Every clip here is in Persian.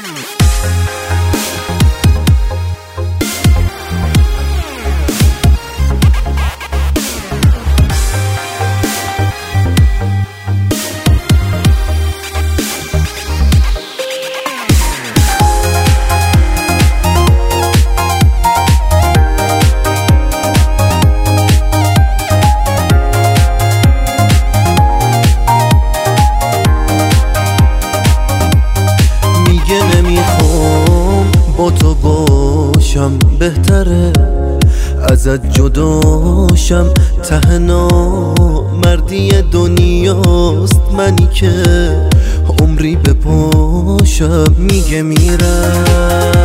Música بهتره. ازت جداشم ته مردی دنیاست منی که عمری بپاشم میگه میرم.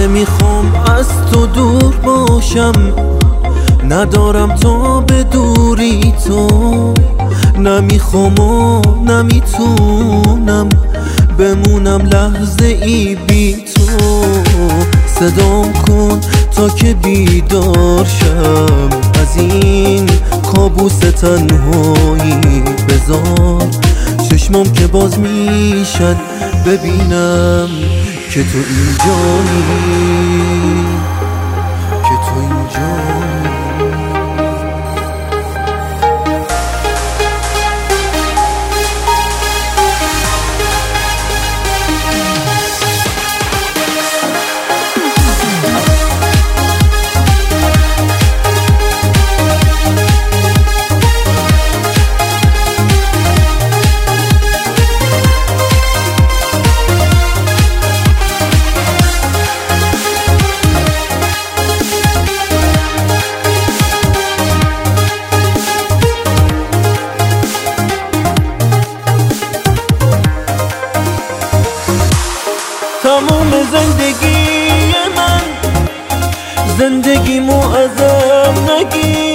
نمی‌خوام از تو دور باشم. ندارم تا به دوری تو. نمی‌خوام و نمی‌تونم بمونم لحظه ای بی تو. صدام کن تا که بیدار شم. از این کابوس تنهایی بذار. چشمام که باز میشن ببینم. که تو اینجایی که تو اینجایی. زندگی زندگیمو ازم نگیر.